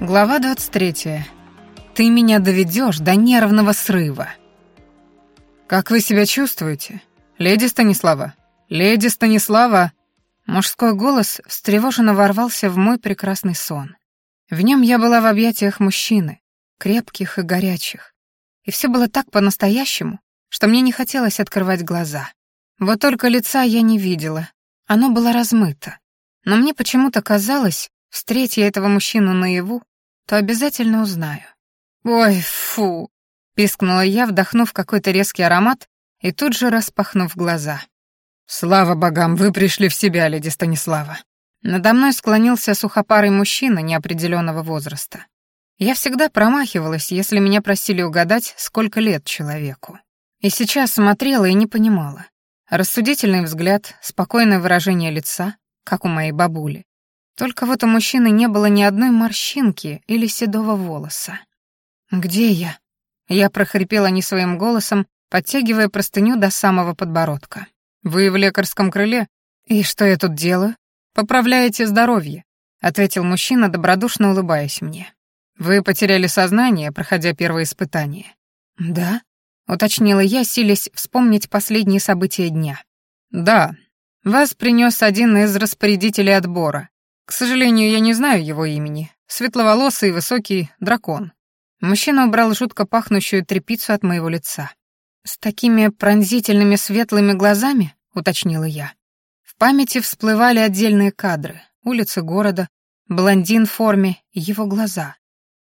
Глава 23. Ты меня доведешь до нервного срыва. Как вы себя чувствуете? Леди Станислава? Леди Станислава? Мужской голос встревоженно ворвался в мой прекрасный сон. В нем я была в объятиях мужчины, крепких и горячих. И все было так по-настоящему, что мне не хотелось открывать глаза. Вот только лица я не видела, оно было размыто. Но мне почему-то казалось, встретя этого мужчину наяву, то обязательно узнаю. «Ой, фу!» — пискнула я, вдохнув какой-то резкий аромат и тут же распахнув глаза. «Слава богам, вы пришли в себя, леди Станислава!» Надо мной склонился сухопарый мужчина неопределенного возраста. Я всегда промахивалась, если меня просили угадать, сколько лет человеку. И сейчас смотрела и не понимала. Рассудительный взгляд, спокойное выражение лица, как у моей бабули. Только вот у мужчины не было ни одной морщинки или седого волоса. «Где я?» Я прохрипела не своим голосом, подтягивая простыню до самого подбородка. «Вы в лекарском крыле? И что я тут делаю?» «Поправляете здоровье», — ответил мужчина, добродушно улыбаясь мне. «Вы потеряли сознание, проходя первое испытание». «Да?» — уточнила я, силясь вспомнить последние события дня. «Да. Вас принес один из распорядителей отбора, к сожалению, я не знаю его имени. Светловолосый, высокий дракон. Мужчина убрал жутко пахнущую тряпицу от моего лица. «С такими пронзительными светлыми глазами?» — уточнила я. В памяти всплывали отдельные кадры. Улицы города, блондин в форме, его глаза.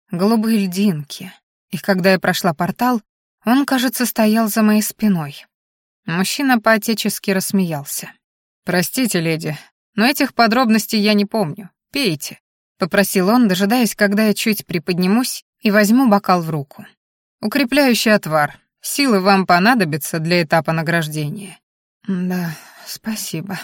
Голубые льдинки. И когда я прошла портал, он, кажется, стоял за моей спиной. Мужчина поотечески рассмеялся. «Простите, леди, но этих подробностей я не помню. Пейте», — попросил он, дожидаясь, когда я чуть приподнимусь и возьму бокал в руку. «Укрепляющий отвар. Силы вам понадобятся для этапа награждения». «Да, спасибо».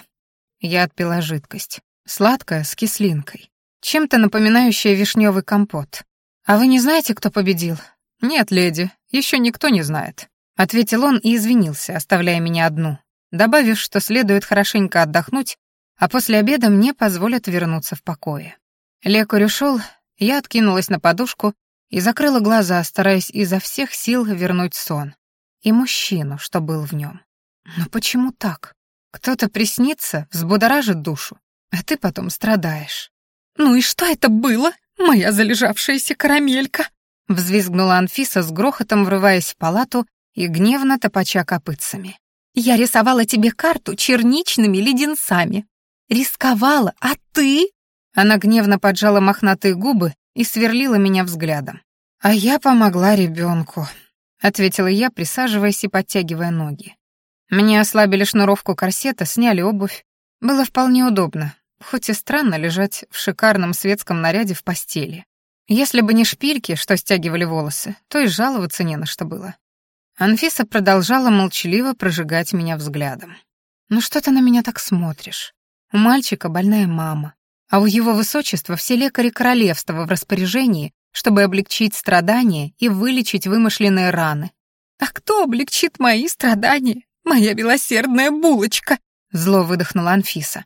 Я отпила жидкость. Сладкая, с кислинкой. Чем-то напоминающая вишневый компот. «А вы не знаете, кто победил?» «Нет, леди, еще никто не знает», — ответил он и извинился, оставляя меня одну, добавив, что следует хорошенько отдохнуть а после обеда мне позволят вернуться в покое. Лекарь ушел, я откинулась на подушку и закрыла глаза, стараясь изо всех сил вернуть сон. И мужчину, что был в нем. Но почему так? Кто-то приснится, взбудоражит душу, а ты потом страдаешь. «Ну и что это было, моя залежавшаяся карамелька?» Взвизгнула Анфиса с грохотом, врываясь в палату и гневно топача копытцами. «Я рисовала тебе карту черничными леденцами. Рисковала, а ты?» Она гневно поджала мохнатые губы и сверлила меня взглядом. «А я помогла ребенку», — ответила я, присаживаясь и подтягивая ноги. Мне ослабили шнуровку корсета, сняли обувь. Было вполне удобно, хоть и странно лежать в шикарном светском наряде в постели. Если бы не шпильки, что стягивали волосы, то и жаловаться не на что было. Анфиса продолжала молчаливо прожигать меня взглядом. «Ну что ты на меня так смотришь? У мальчика больная мама, а у его высочества все лекари королевства в распоряжении, чтобы облегчить страдания и вылечить вымышленные раны. «А кто облегчит мои страдания? Моя милосердная булочка!» Зло выдохнула Анфиса.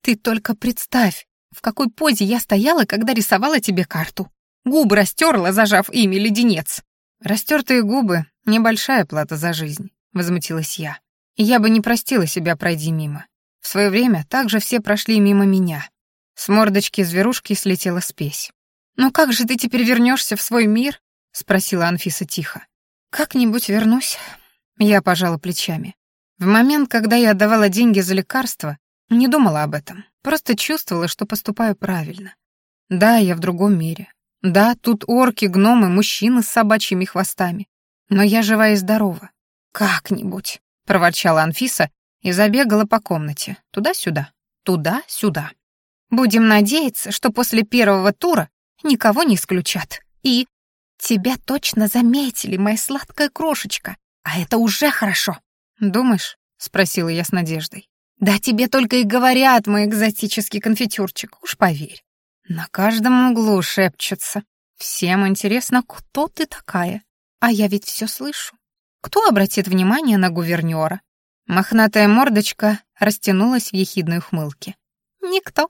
«Ты только представь, в какой позе я стояла, когда рисовала тебе карту. Губы растерла, зажав ими леденец». «Растертые губы — небольшая плата за жизнь», — возмутилась я. «И я бы не простила себя, пройди мимо. В свое время также все прошли мимо меня. С мордочки зверушки слетела спесь. «Ну как же ты теперь вернешься в свой мир?» — спросила Анфиса тихо. «Как-нибудь вернусь». Я пожала плечами. В момент, когда я отдавала деньги за лекарства, не думала об этом. Просто чувствовала, что поступаю правильно. Да, я в другом мире. Да, тут орки, гномы, мужчины с собачьими хвостами. Но я жива и здорова. «Как-нибудь», — проворчала Анфиса и забегала по комнате, туда-сюда, туда-сюда. Будем надеяться, что после первого тура никого не исключат. И тебя точно заметили, моя сладкая крошечка, а это уже хорошо. Думаешь? спросила я с надеждой. Да тебе только и говорят, мой экзотический конфетюрчик, уж поверь. На каждом углу шепчутся. Всем интересно, кто ты такая. А я ведь все слышу. Кто обратит внимание на гувернера? Мохнатая мордочка растянулась в ехидной ухмылке. «Никто».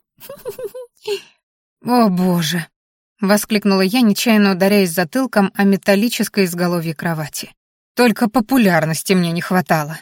«О, боже!» воскликнула я, нечаянно ударяясь затылком о металлическое изголовье кровати. «Только популярности мне не хватало».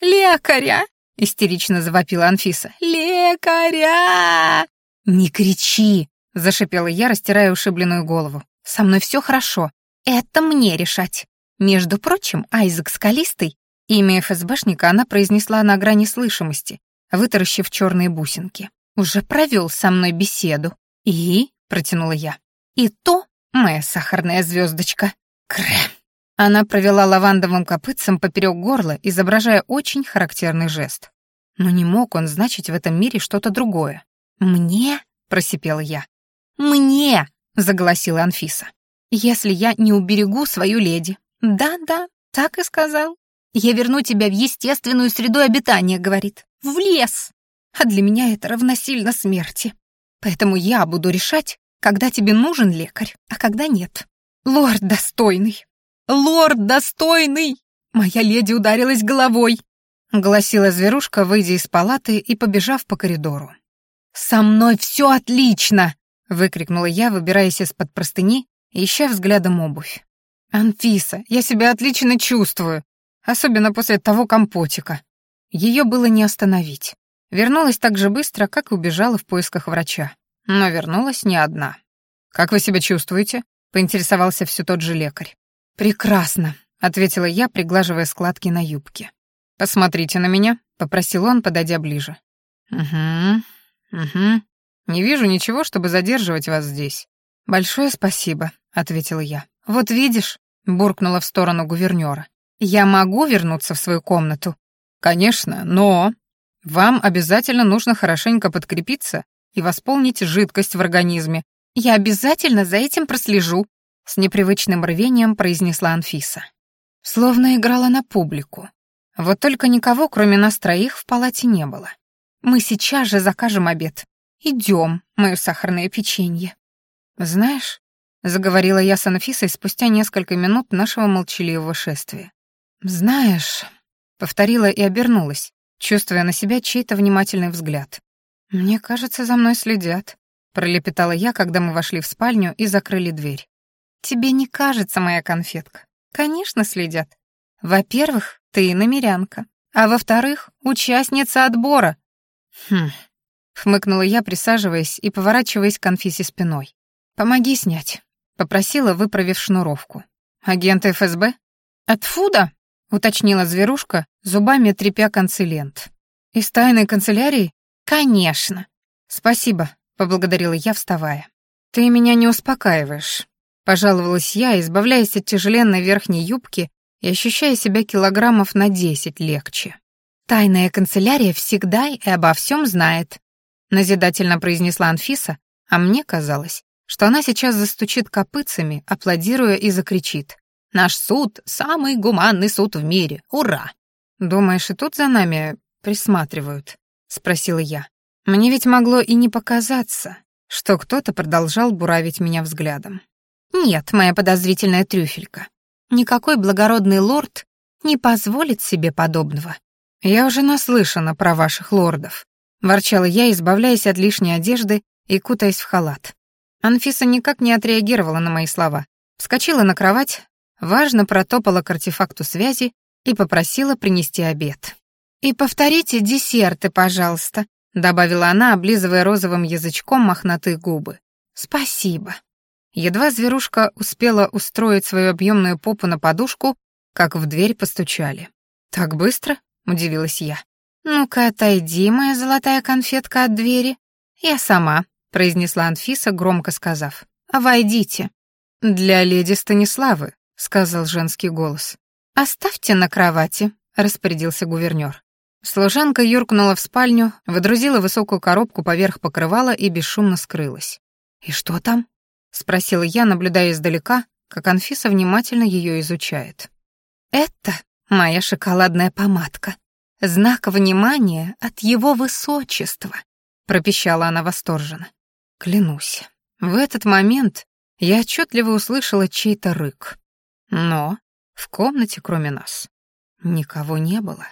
«Лекаря!» — истерично завопила Анфиса. «Лекаря!» «Не кричи!» — зашипела я, растирая ушибленную голову. «Со мной все хорошо. Это мне решать. Между прочим, Айзек Скалистый, имя ФСБшника она произнесла на грани слышимости, вытаращив черные бусинки. Уже провел со мной беседу. И, протянула я, и то моя сахарная звездочка. Крэм. Она провела лавандовым копытцем поперек горла, изображая очень характерный жест. Но не мог он значить в этом мире что-то другое. «Мне?» — просипела я. «Мне!» — заголосила Анфиса. «Если я не уберегу свою леди». «Да-да, так и сказал. Я верну тебя в естественную среду обитания», — говорит. «В лес!» А для меня это равносильно смерти. Поэтому я буду решать, когда тебе нужен лекарь, а когда нет. Лорд достойный! Лорд достойный! Моя леди ударилась головой!» — гласила зверушка, выйдя из палаты и побежав по коридору. «Со мной все отлично!» — выкрикнула я, выбираясь из-под простыни, ища взглядом обувь. «Анфиса, я себя отлично чувствую, особенно после того компотика». Ее было не остановить. Вернулась так же быстро, как и убежала в поисках врача. Но вернулась не одна. «Как вы себя чувствуете?» — поинтересовался все тот же лекарь. «Прекрасно», — ответила я, приглаживая складки на юбке. «Посмотрите на меня», — попросил он, подойдя ближе. «Угу, угу. Не вижу ничего, чтобы задерживать вас здесь». «Большое спасибо», — ответила я. «Вот видишь», — буркнула в сторону гувернёра. «Я могу вернуться в свою комнату?» «Конечно, но...» «Вам обязательно нужно хорошенько подкрепиться и восполнить жидкость в организме. Я обязательно за этим прослежу», — с непривычным рвением произнесла Анфиса. Словно играла на публику. Вот только никого, кроме нас троих, в палате не было. «Мы сейчас же закажем обед. Идем, мое сахарное печенье». «Знаешь», — заговорила я с Анфисой спустя несколько минут нашего молчаливого шествия. «Знаешь», — повторила и обернулась, чувствуя на себя чей-то внимательный взгляд. «Мне кажется, за мной следят», — пролепетала я, когда мы вошли в спальню и закрыли дверь. «Тебе не кажется, моя конфетка? Конечно, следят. Во-первых, ты намерянка, а во-вторых, участница отбора». «Хм», — хмыкнула я, присаживаясь и поворачиваясь к конфисе спиной. «Помоги снять», — попросила, выправив шнуровку. «Агент ФСБ?» «От фуда?» Уточнила зверушка, зубами трепя концы лент. «Из тайной канцелярии?» «Конечно!» «Спасибо», — поблагодарила я, вставая. «Ты меня не успокаиваешь», — пожаловалась я, избавляясь от тяжеленной верхней юбки и ощущая себя килограммов на десять легче. «Тайная канцелярия всегда и обо всем знает», — назидательно произнесла Анфиса, а мне казалось, что она сейчас застучит копытцами, аплодируя и закричит. Наш суд — самый гуманный суд в мире. Ура!» «Думаешь, и тут за нами присматривают?» — спросила я. Мне ведь могло и не показаться, что кто-то продолжал буравить меня взглядом. «Нет, моя подозрительная трюфелька. Никакой благородный лорд не позволит себе подобного. Я уже наслышана про ваших лордов», — ворчала я, избавляясь от лишней одежды и кутаясь в халат. Анфиса никак не отреагировала на мои слова. Вскочила на кровать, важно протопала к артефакту связи и попросила принести обед. «И повторите десерты, пожалуйста», — добавила она, облизывая розовым язычком мохнатые губы. «Спасибо». Едва зверушка успела устроить свою объемную попу на подушку, как в дверь постучали. «Так быстро?» — удивилась я. «Ну-ка, отойди, моя золотая конфетка от двери». «Я сама», — произнесла Анфиса, громко сказав. «Войдите». «Для леди Станиславы», сказал женский голос. «Оставьте на кровати», — распорядился гувернёр. Служанка юркнула в спальню, выдрузила высокую коробку поверх покрывала и бесшумно скрылась. «И что там?» — спросила я, наблюдая издалека, как Анфиса внимательно ее изучает. «Это моя шоколадная помадка. Знак внимания от его высочества», — пропищала она восторженно. Клянусь, в этот момент я отчетливо услышала чей-то рык. Но в комнате, кроме нас, никого не было.